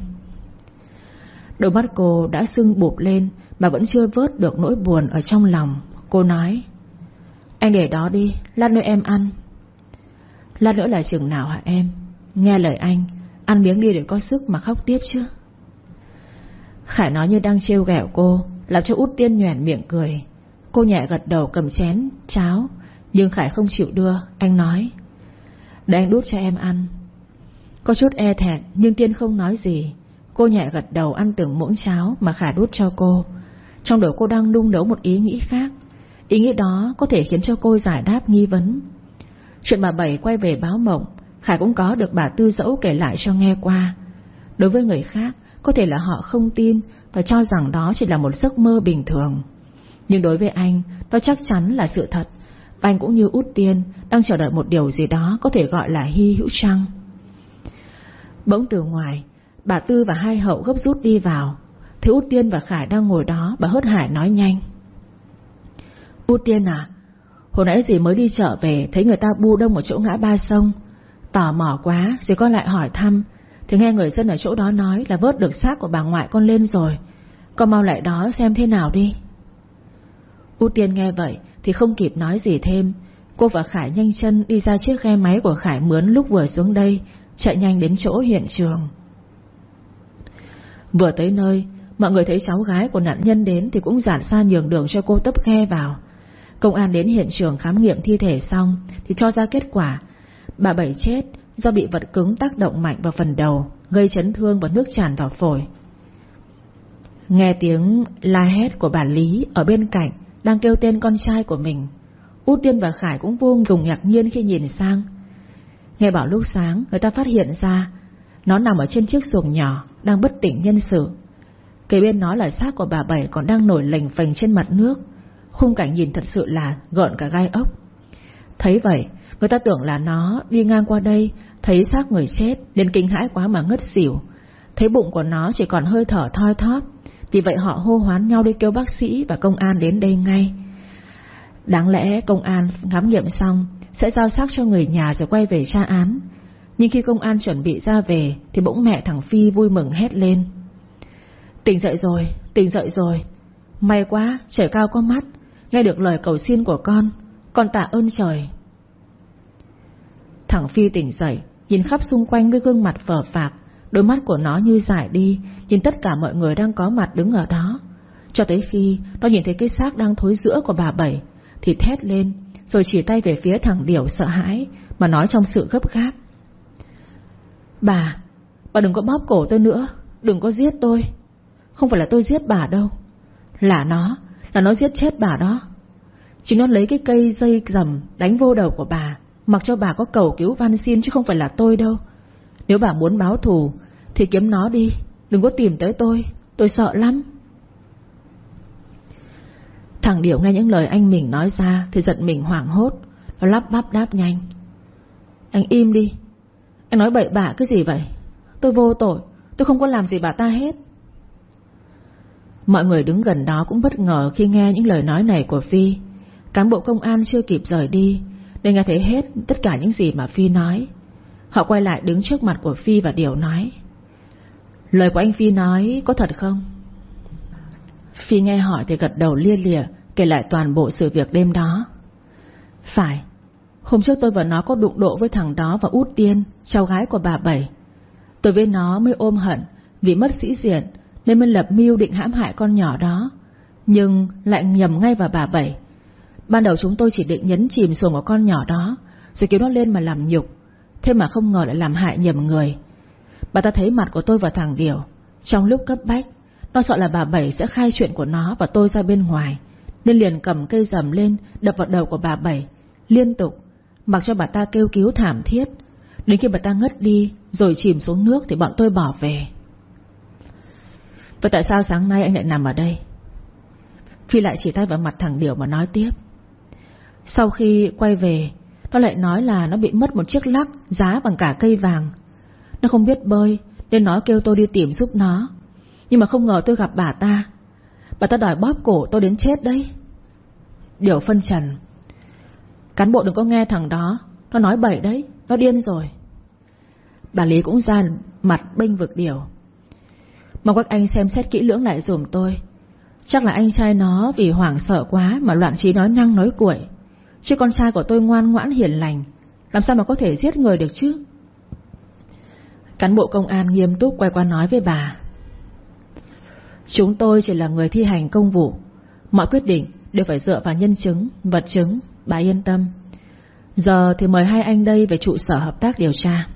[SPEAKER 1] Đôi mắt cô đã sưng bụp lên Mà vẫn chưa vớt được nỗi buồn ở trong lòng. Cô nói anh để đó đi, lát nữa em ăn. Lát nữa là chừng nào hả em? Nghe lời anh Ăn miếng đi để có sức mà khóc tiếp chứ. Khải nói như đang trêu ghẹo cô Làm cho út tiên nhoẻn miệng cười. Cô nhẹ gật đầu cầm chén, cháo Nhưng Khải không chịu đưa Anh nói. Để anh đút cho em ăn. Có chút e thẹn nhưng tiên không nói gì. Cô nhẹ gật đầu ăn từng muỗng cháo Mà Khải đút cho cô. Trong đầu cô đang đung đấu một ý nghĩ khác. Ý nghĩ đó có thể khiến cho cô giải đáp nghi vấn. Chuyện bà Bảy quay về báo mộng, Khải cũng có được bà Tư Dẫu kể lại cho nghe qua. Đối với người khác, Có thể là họ không tin Và cho rằng đó chỉ là một giấc mơ bình thường. Nhưng đối với anh, Đó chắc chắn là sự thật. Và anh cũng như út tiên Đang chờ đợi một điều gì đó Có thể gọi là hy hữu trăng Bỗng từ ngoài, Bà Tư và hai hậu gấp rút đi vào. Thấy Út Tiên và Khải đang ngồi đó, Bà hớt hải nói nhanh. U Tiên à Hồi nãy dì mới đi chợ về, Thấy người ta bu đông ở chỗ ngã ba sông. Tò mò quá, Dì con lại hỏi thăm. Thì nghe người dân ở chỗ đó nói Là vớt được xác của bà ngoại con lên rồi. Con mau lại đó xem thế nào đi. U Tiên nghe vậy Thì không kịp nói gì thêm. Cô và Khải nhanh chân đi ra chiếc ghe máy của Khải mướn lúc vừa xuống đây, Chạy nhanh đến chỗ hiện trường. Vừa tới nơi, Mọi người thấy cháu gái của nạn nhân đến Thì cũng giản xa nhường đường cho cô tấp ghe vào. Công an đến hiện trường khám nghiệm thi thể xong Thì cho ra kết quả. Bà Bảy chết do bị vật cứng tác động mạnh vào phần đầu, Gây chấn thương và nước tràn vào phổi. Nghe tiếng la hét của bà Lý Ở bên cạnh Đang kêu tên con trai của mình. Út Tiên và Khải cũng vô cùng ngạc nhiên khi nhìn sang. Nghe bảo lúc sáng, Người ta phát hiện ra Nó nằm ở trên chiếc xuồng nhỏ Đang bất tỉnh nhân sự. Kế bên nó là xác của bà Bảy còn đang nổi lềnh phềnh trên mặt nước. Khung cảnh nhìn thật sự là gợn cả gai ốc. Thấy vậy Người ta tưởng là nó đi ngang qua đây Thấy xác người chết Nên kinh hãi quá mà ngất xỉu. Thấy bụng của nó chỉ còn hơi thở thoi thóp Vì vậy họ hô hoán nhau đi kêu bác sĩ Và công an đến đây ngay. Đáng lẽ công an khám nghiệm xong Sẽ giao xác cho người nhà rồi quay về tra án. Nhưng khi công an chuẩn bị ra về Thì bỗng mẹ thằng Phi vui mừng hét lên. Tỉnh dậy rồi, tỉnh dậy rồi. May quá, trời cao có mắt Nghe được lời cầu xin của con Con tạ ơn trời. Thằng Phi tỉnh dậy, Nhìn khắp xung quanh với gương mặt phở phạc, Đôi mắt của nó như giải đi, Nhìn tất cả mọi người đang có mặt đứng ở đó. Cho tới khi nó nhìn thấy cái xác đang thối giữa của bà Bảy, Thì thét lên, Rồi chỉ tay về phía thằng Điểu sợ hãi, Mà nói trong sự gấp gáp. Bà Bà đừng có bóp cổ tôi nữa, Đừng có giết tôi. Không phải là tôi giết bà đâu. Là nó là nó giết chết bà đó. Chính nó lấy cái cây dây rầm đánh vô đầu của bà. Mặc cho bà có cầu cứu van xin chứ không phải là tôi đâu. Nếu bà muốn báo thù, Thì kiếm nó đi. Đừng có tìm tới tôi. Tôi sợ lắm. Thằng Điểu nghe những lời anh mình nói ra Thì giận mình hoảng hốt. Nó lắp bắp đáp nhanh. Anh im đi. Anh nói bậy bạ cái gì vậy? Tôi vô tội. Tôi không có làm gì bà ta hết. Mọi người đứng gần đó cũng bất ngờ khi nghe những lời nói này của Phi. Cán bộ công an chưa kịp rời đi, Nên nghe thấy hết tất cả những gì mà Phi nói. Họ quay lại đứng trước mặt của Phi và Điều nói, Lời của anh Phi nói có thật không? Phi nghe hỏi thì gật đầu lia lịa, Kể lại toàn bộ sự việc đêm đó. Phải, Hôm trước tôi và nó có đụng độ với thằng đó và út tiên, Cháu gái của bà Bảy. Tôi với nó mới ôm hận Vì mất sĩ diện nên Minh lập mưu định hãm hại con nhỏ đó. Nhưng lại nhầm ngay vào bà Bảy. Ban đầu chúng tôi chỉ định nhấn chìm xuồng của con nhỏ đó, Rồi kéo nó lên mà làm nhục. Thế mà không ngờ lại làm hại nhầm người. Bà ta thấy mặt của tôi và thằng Điều Trong lúc cấp bách, Nó sợ là bà Bảy sẽ khai chuyện của nó và tôi ra bên ngoài, Nên liền cầm cây dầm lên, Đập vào đầu của bà Bảy, Liên tục, Mặc cho bà ta kêu cứu thảm thiết. Đến khi bà ta ngất đi, Rồi chìm xuống nước thì bọn tôi bỏ về. Vậy tại sao sáng nay anh lại nằm ở đây? Phi lại chỉ tay vào mặt thằng Điều mà nói tiếp. Sau khi quay về, Nó lại nói là nó bị mất một chiếc lắc Giá bằng cả cây vàng. Nó không biết bơi, Nên nó kêu tôi đi tìm giúp nó. Nhưng mà không ngờ tôi gặp bà ta. Bà ta đòi bóp cổ tôi đến chết đấy. Điều phân trần. Cán bộ đừng có nghe thằng đó. Nó nói bậy đấy, Nó điên rồi. Bà Lý cũng ra mặt bênh vực điều. Mong các anh xem xét kỹ lưỡng lại dùm tôi. Chắc là anh trai nó vì hoảng sợ quá Mà loạn trí nói năng nói cuội. Chứ con trai của tôi ngoan ngoãn hiền lành Làm sao mà có thể giết người được chứ? Cán bộ công an nghiêm túc quay qua nói với bà. Chúng tôi chỉ là người thi hành công vụ. Mọi quyết định đều phải dựa vào nhân chứng, vật chứng Bà yên tâm. Giờ thì mời hai anh đây về trụ sở hợp tác điều tra.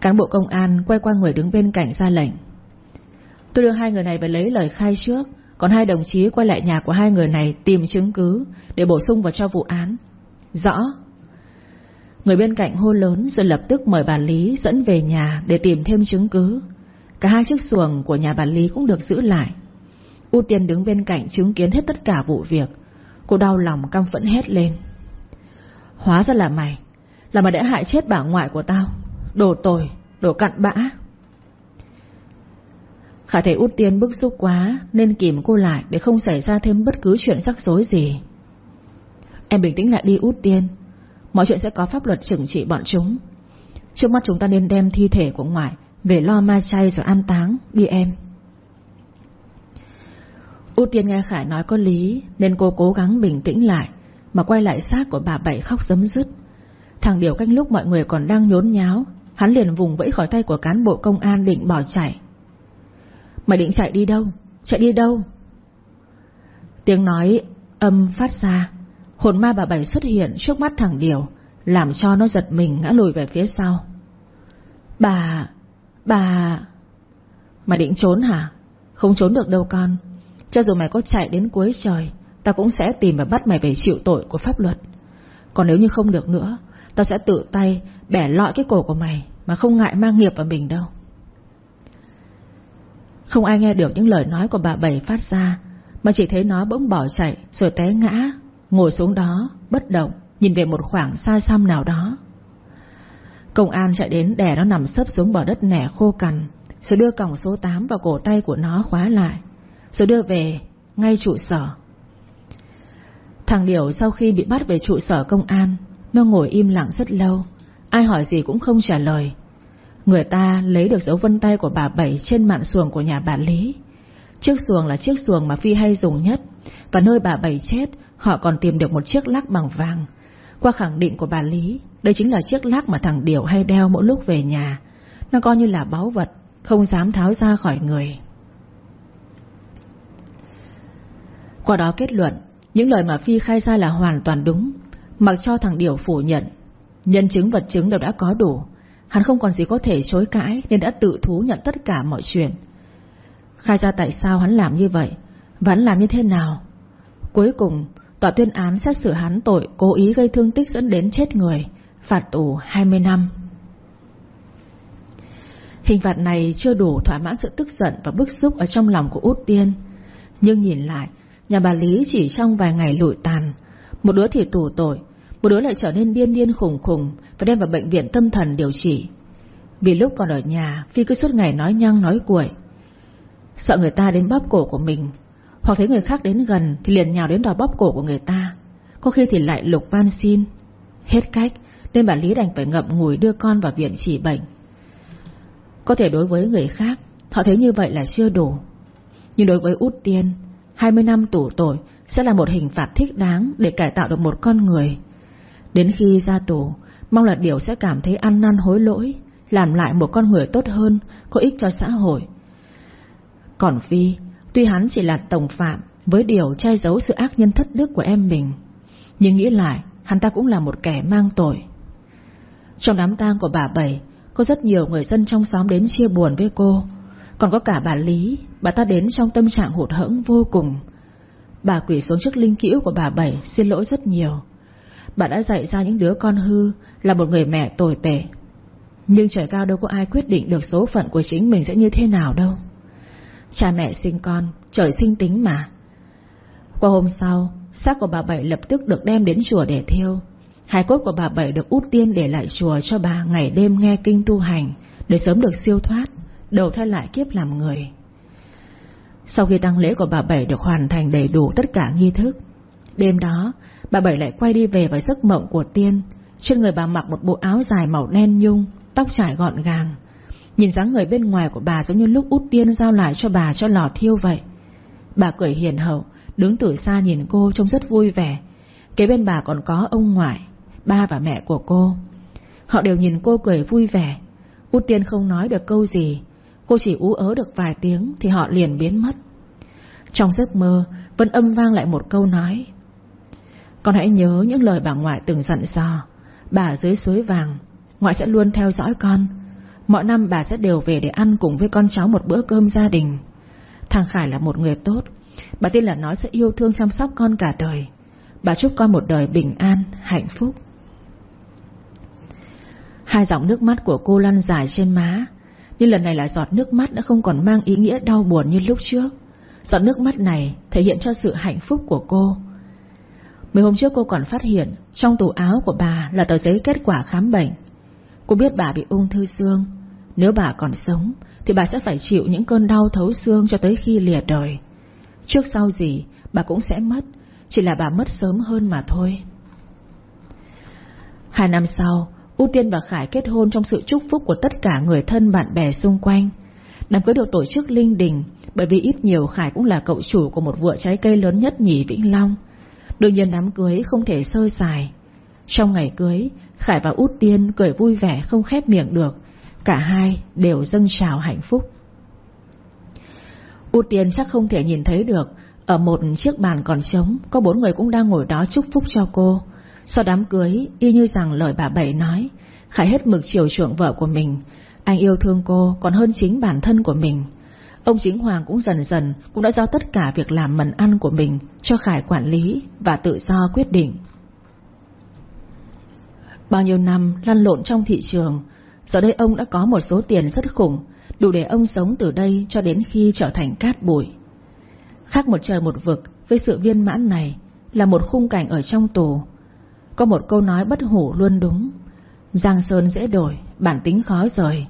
[SPEAKER 1] Cán bộ công an quay qua người đứng bên cạnh ra lệnh. Tôi đưa hai người này về lấy lời khai trước còn hai đồng chí quay lại nhà của hai người này tìm chứng cứ để bổ sung vào cho vụ án. Rõ. Người bên cạnh hô lớn rồi lập tức mời bà Lý dẫn về nhà để tìm thêm chứng cứ. Cả hai chiếc xuồng của nhà bà Lý cũng được giữ lại. ưu tiên đứng bên cạnh chứng kiến hết tất cả vụ việc. Cô đau lòng căm phẫn hét lên. Hóa ra là mày, là mày đã hại chết bà ngoại của tao. Đồ tồi, đồ cặn bã. Khả thể út tiên bức xúc quá, Nên kìm cô lại để không xảy ra thêm bất cứ chuyện rắc rối gì. Em bình tĩnh lại đi, út tiên. Mọi chuyện sẽ có pháp luật trừng trị bọn chúng. Trước mắt chúng ta nên đem thi thể của ngoại Về lo ma chay rồi an táng, Đi em. Út tiên nghe Khải nói có lý, Nên cô cố gắng bình tĩnh lại, Mà quay lại xác của bà Bảy khóc dấm dứt. Thằng Điều canh lúc mọi người còn đang nhốn nháo, Hắn liền vùng vẫy khỏi tay của cán bộ công an định bỏ chạy. Mày định chạy đi đâu? Chạy đi đâu? Tiếng nói âm phát ra. Hồn ma bà Bảy xuất hiện trước mắt thằng Điều, Làm cho nó giật mình ngã lùi về phía sau. Bà Bà, Mày định trốn hả? Không trốn được đâu con. Cho dù mày có chạy đến cuối trời Tao cũng sẽ tìm và bắt mày về chịu tội của pháp luật. Còn nếu như không được nữa Tao sẽ tự tay bẻ lọi cái cổ của mày Mà không ngại mang nghiệp vào mình đâu. Không ai nghe được những lời nói của bà Bảy phát ra, Mà chỉ thấy nó bỗng bỏ chạy Rồi té ngã, Ngồi xuống đó, bất động, Nhìn về một khoảng xa xăm nào đó. Công an chạy đến đè nó nằm sấp xuống bờ đất nẻ khô cằn, Rồi đưa còng số 8 vào cổ tay của nó khóa lại, Rồi đưa về ngay trụ sở. Thằng Điểu sau khi bị bắt về trụ sở công an, Nó ngồi im lặng rất lâu, Ai hỏi gì cũng không trả lời. Người ta lấy được dấu vân tay của bà Bảy Trên mạn xuồng của nhà bà Lý. Chiếc xuồng là chiếc xuồng mà Phi hay dùng nhất. Và nơi bà Bảy chết, Họ còn tìm được một chiếc lắc bằng vàng. Qua khẳng định của bà Lý, Đây chính là chiếc lắc mà thằng Điều hay đeo mỗi lúc về nhà. Nó coi như là báu vật, Không dám tháo ra khỏi người. Qua đó kết luận, Những lời mà Phi khai ra là hoàn toàn đúng. Mặc cho thằng Điều phủ nhận, Nhân chứng vật chứng đều đã có đủ. Hắn không còn gì có thể chối cãi, Nên đã tự thú nhận tất cả mọi chuyện. Khai ra tại sao hắn làm như vậy? Và hắn làm như thế nào? Cuối cùng, Tòa tuyên án xét xử hắn tội cố ý gây thương tích dẫn đến chết người, Phạt tù 20 năm. Hình phạt này chưa đủ thỏa mãn sự tức giận và bức xúc ở trong lòng của Út Tiên. Nhưng nhìn lại, Nhà bà Lý chỉ trong vài ngày lụi tàn. Một đứa thì tù tội, Một đứa lại trở nên điên điên khủng khủng và đem vào bệnh viện tâm thần điều trị. Vì lúc còn ở nhà, Phi cứ suốt ngày nói nhăng, nói cuội. Sợ người ta đến bóp cổ của mình, Hoặc thấy người khác đến gần Thì liền nhào đến đòi bóp cổ của người ta. Có khi thì lại lục van xin. Hết cách, Nên bà Lý đành phải ngậm ngùi đưa con vào viện chỉ bệnh. Có thể đối với người khác, Họ thấy như vậy là chưa đủ. Nhưng đối với út tiên 20 năm tù tội Sẽ là một hình phạt thích đáng Để cải tạo được một con người. Đến khi ra tù Mong là Điều sẽ cảm thấy ăn năn hối lỗi, Làm lại một con người tốt hơn, Có ích cho xã hội. Còn Phi, Tuy hắn chỉ là tổng phạm Với điều che giấu sự ác nhân thất đức của em mình, Nhưng nghĩ lại, Hắn ta cũng là một kẻ mang tội. Trong đám tang của bà Bảy, Có rất nhiều người dân trong xóm đến chia buồn với cô. Còn có cả bà Lý, Bà ta đến trong tâm trạng hụt hẫng vô cùng. Bà quỷ xuống trước linh cữu của bà Bảy, Xin lỗi rất nhiều. Bà đã dạy ra những đứa con hư Là một người mẹ tồi tệ. Nhưng trời cao đâu có ai quyết định được số phận của chính mình sẽ như thế nào đâu. Cha mẹ sinh con, Trời sinh tính mà. Qua hôm sau, xác của bà Bảy lập tức được đem đến chùa để thiêu. Hài cốt của bà Bảy được út tiên để lại chùa cho bà ngày đêm nghe kinh tu hành, Để sớm được siêu thoát, Đầu thai lại kiếp làm người. Sau khi tăng lễ của bà Bảy được hoàn thành đầy đủ tất cả nghi thức Đêm đó, Bà Bảy lại quay đi về với giấc mộng của tiên. Trên người bà mặc một bộ áo dài màu đen nhung, Tóc trải gọn gàng. Nhìn dáng người bên ngoài của bà giống như lúc út tiên giao lại cho bà cho lò thiêu vậy. Bà cười hiền hậu, Đứng từ xa nhìn cô trông rất vui vẻ. Kế bên bà còn có ông ngoại, Ba và mẹ của cô. Họ đều nhìn cô cười vui vẻ. Út tiên không nói được câu gì. Cô chỉ ú ớ được vài tiếng Thì họ liền biến mất. Trong giấc mơ, Vẫn âm vang lại một câu nói con hãy nhớ những lời bà ngoại từng dặn dò. Bà dưới suối vàng Ngoại sẽ luôn theo dõi con. Mọi năm bà sẽ đều về để ăn cùng với con cháu một bữa cơm gia đình. Thằng Khải là một người tốt. Bà tin là nó sẽ yêu thương chăm sóc con cả đời. Bà chúc con một đời bình an, hạnh phúc. Hai dòng nước mắt của cô lăn dài trên má. Nhưng lần này là giọt nước mắt đã không còn mang ý nghĩa đau buồn như lúc trước. Giọt nước mắt này thể hiện cho sự hạnh phúc của cô. Mấy hôm trước cô còn phát hiện Trong tủ áo của bà là tờ giấy kết quả khám bệnh. Cô biết bà bị ung thư xương. Nếu bà còn sống, Thì bà sẽ phải chịu những cơn đau thấu xương cho tới khi lìa đời. Trước sau gì, bà cũng sẽ mất, Chỉ là bà mất sớm hơn mà thôi. Hai năm sau U Tiên và Khải kết hôn trong sự chúc phúc của tất cả người thân bạn bè xung quanh. Đám cưới được tổ chức linh đình, Bởi vì ít nhiều Khải cũng là cậu chủ của một vựa trái cây lớn nhất nhì Vĩnh Long. Đương nhiên đám cưới không thể sơ sài. Trong ngày cưới, Khải và Út Tiên cười vui vẻ không khép miệng được. Cả hai đều dâng trào hạnh phúc. Út Tiên chắc không thể nhìn thấy được, Ở một chiếc bàn còn trống, Có bốn người cũng đang ngồi đó chúc phúc cho cô. Sau đám cưới, Y như rằng lời bà Bảy nói, Khải hết mực chiều chuộng vợ của mình. Anh yêu thương cô còn hơn chính bản thân của mình. Ông chính Hoàng cũng dần dần Cũng đã giao tất cả việc làm mần ăn của mình Cho Khải quản lý Và tự do quyết định. Bao nhiêu năm lăn lộn trong thị trường, Giờ đây ông đã có một số tiền rất khủng, Đủ để ông sống từ đây cho đến khi trở thành cát bụi. Khác một trời một vực Với sự viên mãn này Là một khung cảnh ở trong tù. Có một câu nói bất hủ luôn đúng, Giang Sơn dễ đổi, Bản tính khó rời.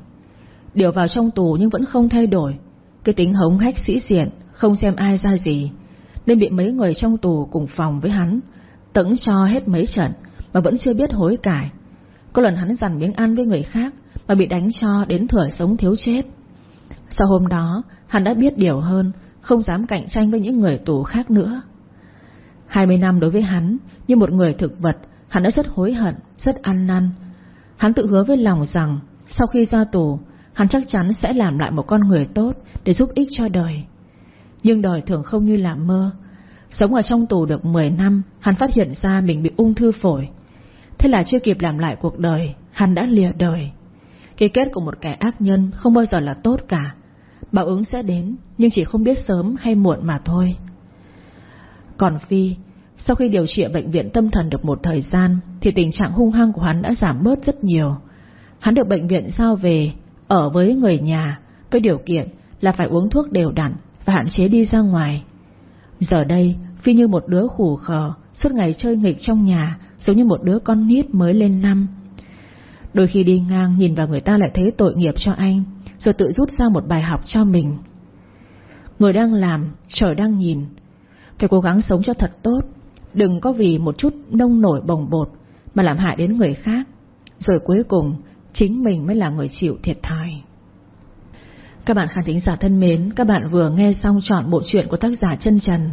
[SPEAKER 1] Điều vào trong tù nhưng vẫn không thay đổi cái tính hống hách sĩ diện Không xem ai ra gì Nên bị mấy người trong tù cùng phòng với hắn Tẫn cho hết mấy trận Mà vẫn chưa biết hối cải. Có lần hắn dằn miếng ăn với người khác Mà bị đánh cho đến thửa sống thiếu chết. Sau hôm đó Hắn đã biết điều hơn Không dám cạnh tranh với những người tù khác nữa. 20 năm đối với hắn Như một người thực vật Hắn đã rất hối hận, rất ăn năn. Hắn tự hứa với lòng rằng Sau khi ra tù Hắn chắc chắn sẽ làm lại một con người tốt Để giúp ích cho đời. Nhưng đời thường không như là mơ. Sống ở trong tù được 10 năm, Hắn phát hiện ra mình bị ung thư phổi. Thế là chưa kịp làm lại cuộc đời, Hắn đã lìa đời. Cái kết của một kẻ ác nhân không bao giờ là tốt cả. Báo ứng sẽ đến, Nhưng chỉ không biết sớm hay muộn mà thôi. Còn Phi, Sau khi điều trị ở bệnh viện tâm thần được một thời gian, Thì tình trạng hung hăng của hắn đã giảm bớt rất nhiều. Hắn được bệnh viện giao về ở với người nhà Với điều kiện là phải uống thuốc đều đặn Và hạn chế đi ra ngoài. Giờ đây, Phi như một đứa khủ khờ Suốt ngày chơi nghịch trong nhà, Giống như một đứa con nít mới lên năm. Đôi khi đi ngang nhìn vào người ta lại thấy tội nghiệp cho anh, Rồi tự rút ra một bài học cho mình. Người đang làm, Trời đang nhìn. Phải cố gắng sống cho thật tốt, Đừng có vì một chút nông nổi bồng bột Mà làm hại đến người khác. Rồi cuối cùng Chính mình mới là người chịu thiệt thòi. Các bạn khán thính giả thân mến, Các bạn vừa nghe xong chọn bộ truyện của tác giả chân trần.